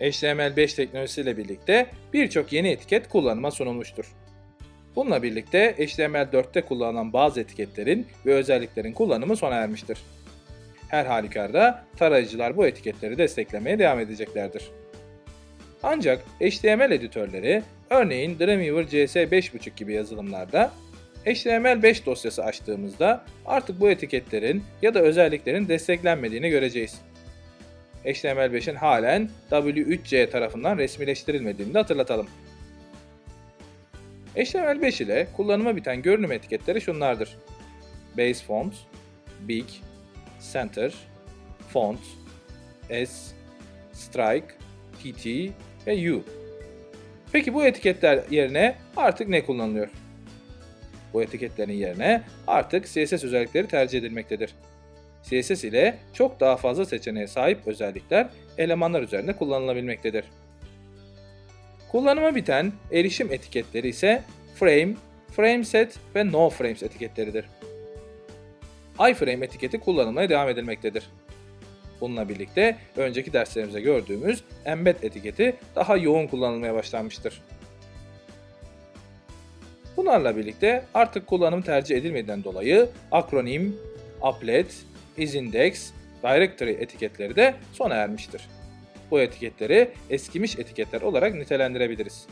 HTML5 teknolojisiyle birlikte birçok yeni etiket kullanıma sunulmuştur. Bununla birlikte HTML4'te kullanılan bazı etiketlerin ve özelliklerin kullanımı sona ermiştir. Her halükarda tarayıcılar bu etiketleri desteklemeye devam edeceklerdir. Ancak HTML editörleri, örneğin Dreamweaver CS5.5 gibi yazılımlarda HTML5 dosyası açtığımızda artık bu etiketlerin ya da özelliklerin desteklenmediğini göreceğiz. HTML5'in halen W3C tarafından resmileştirilmediğini de hatırlatalım. HTML5 ile kullanıma biten görünüm etiketleri şunlardır. Base Font, Big, Center, Font, S, Strike, PT ve U. Peki bu etiketler yerine artık ne kullanılıyor? Bu etiketlerin yerine artık CSS özellikleri tercih edilmektedir. CSS ile çok daha fazla seçeneğe sahip özellikler elemanlar üzerinde kullanılabilmektedir. Kullanıma biten erişim etiketleri ise frame, frameset ve no frames etiketleridir. iframe etiketi kullanılmaya devam edilmektedir. Bununla birlikte önceki derslerimizde gördüğümüz embed etiketi daha yoğun kullanılmaya başlanmıştır. Bunlarla birlikte artık kullanım tercih edilmediğinden dolayı akronim, applet, isindex, directory etiketleri de sona ermiştir. Bu etiketleri eskimiş etiketler olarak nitelendirebiliriz.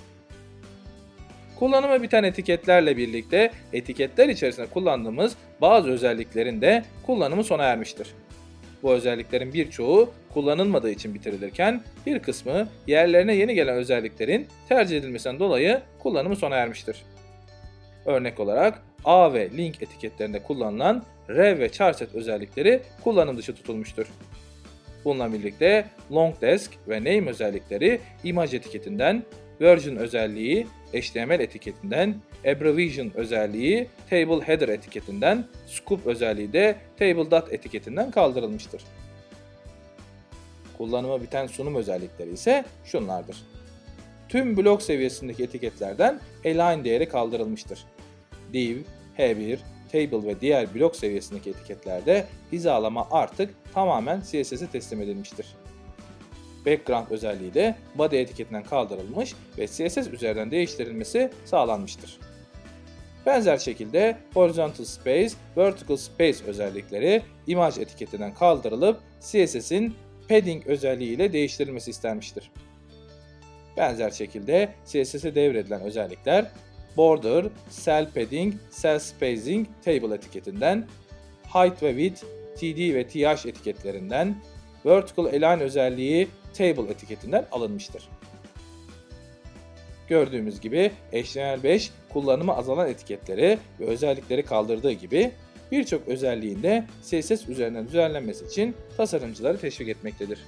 Kullanımı biten etiketlerle birlikte etiketler içerisinde kullandığımız bazı özelliklerin de kullanımı sona ermiştir. Bu özelliklerin birçoğu kullanılmadığı için bitirilirken bir kısmı yerlerine yeni gelen özelliklerin tercih edilmesinden dolayı kullanımı sona ermiştir. Örnek olarak A ve link etiketlerinde kullanılan rev ve charset özellikleri kullanım dışı tutulmuştur. Bununla birlikte long desk ve name özellikleri image etiketinden, version özelliği HTML etiketinden, abbreviation özelliği table header etiketinden, scoop özelliği de table etiketinden kaldırılmıştır. Kullanıma biten sunum özellikleri ise şunlardır. Tüm blok seviyesindeki etiketlerden align değeri kaldırılmıştır. Div, H1, Table ve diğer blok seviyesindeki etiketlerde hizalama artık tamamen CSS'e teslim edilmiştir. Background özelliği de body etiketinden kaldırılmış ve CSS üzerinden değiştirilmesi sağlanmıştır. Benzer şekilde Horizontal Space, Vertical Space özellikleri imaj etiketinden kaldırılıp CSS'in padding özelliği ile değiştirilmesi istenmiştir. Benzer şekilde CSS'e devredilen özellikler border, cell padding, cell spacing, table etiketinden, height ve width, td ve th etiketlerinden, vertical align özelliği table etiketinden alınmıştır. Gördüğümüz gibi HTML5 kullanımı azalan etiketleri ve özellikleri kaldırdığı gibi birçok özelliğinde CSS üzerinden düzenlenmesi için tasarımcıları teşvik etmektedir.